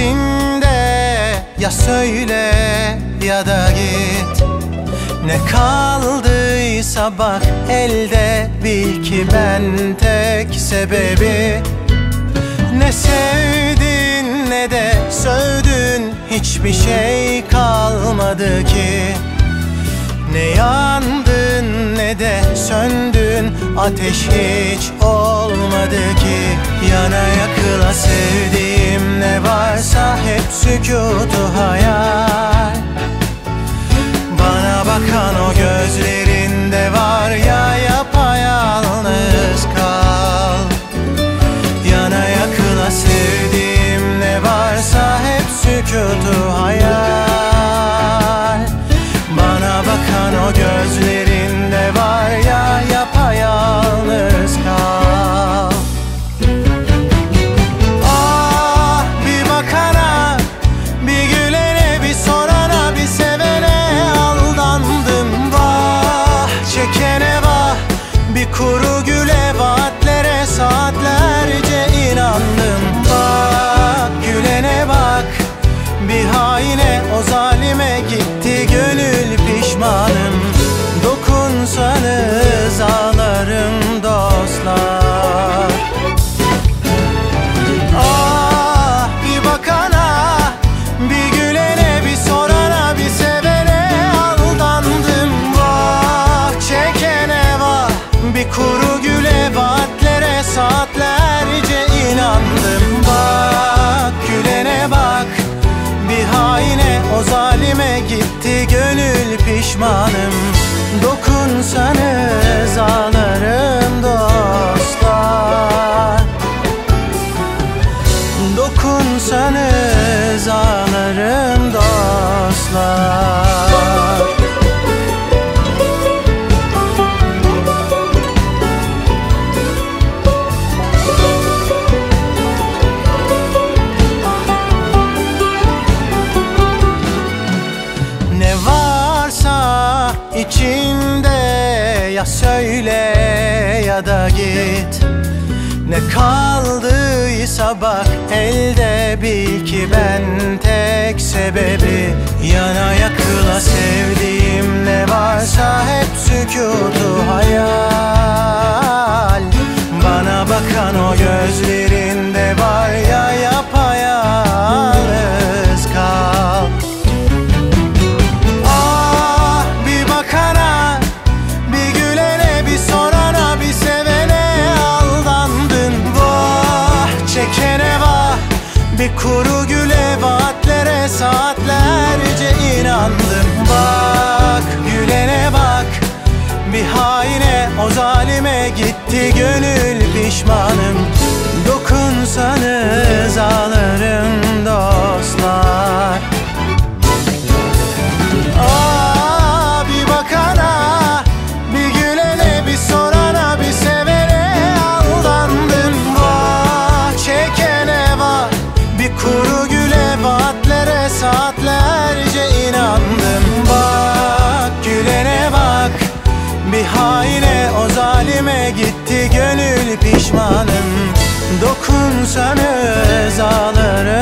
içinde. Ya söyle ya da git. Ne kaldıysa bak elde Bil ki ben tek sebebi. Ne sevdin ne de sövdün Hiçbir şey kalmadı ki. Ne yandın ne de söndün Ateş hiç olmadı ki. Yana sükutu hayal. Bana bakan o gözlerinde saatlerce inandım. Bak gülene bak bir haine o gitti gönül pişmanım içinde ya söyle ya da git. Ne kaldıysa bak elde bil ki ben tek sebebi. Yana yakıla sevdiğim ne varsa hep sükutu kuru güle vaatlere saatlerce inandım. Bak gülene bak. Bir haine o zalime gitti gönül pişmanım. Dokunsanız ağlarım bir haine o zalime gitti gönül pişmanım. Dokunsanız ağlarım